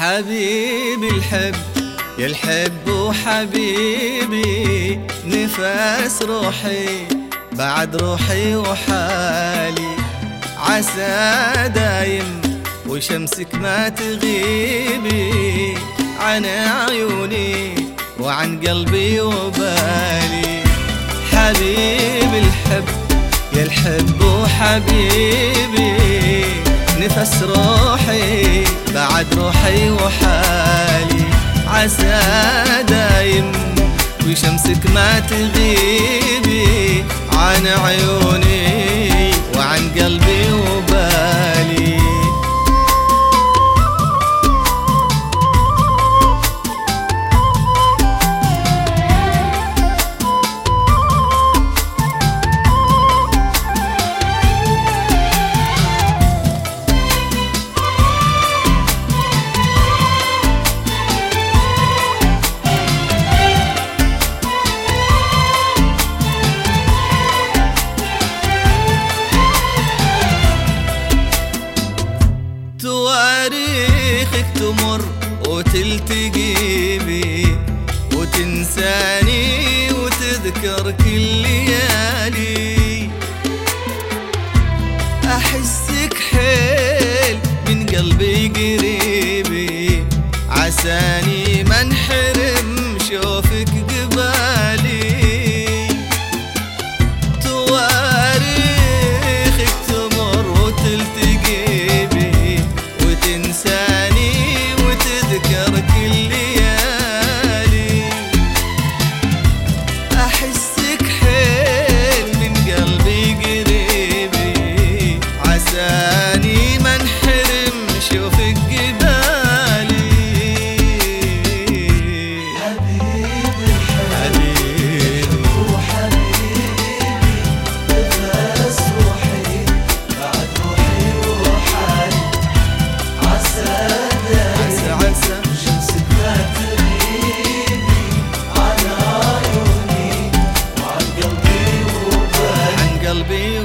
حبيبي الحب يا الحب وحبيبي نفس روحي بعد روحي وحالي. عسى دايم وشمسك ما تغيبي. عن عيوني وعن قلبي وبالي. حبيبي الحب يا الحب وحبيبي نفس روحي. بعد روحي وحالي عسى دايم وشمسك ما تغيبي عن عيوني وعن قلبي وبالي. تواريخك تمر وتلتقي بي وتنساني وتذكر كل ليالي أحسك حيل من قلبي قريبي عساني ما انحرم شوف be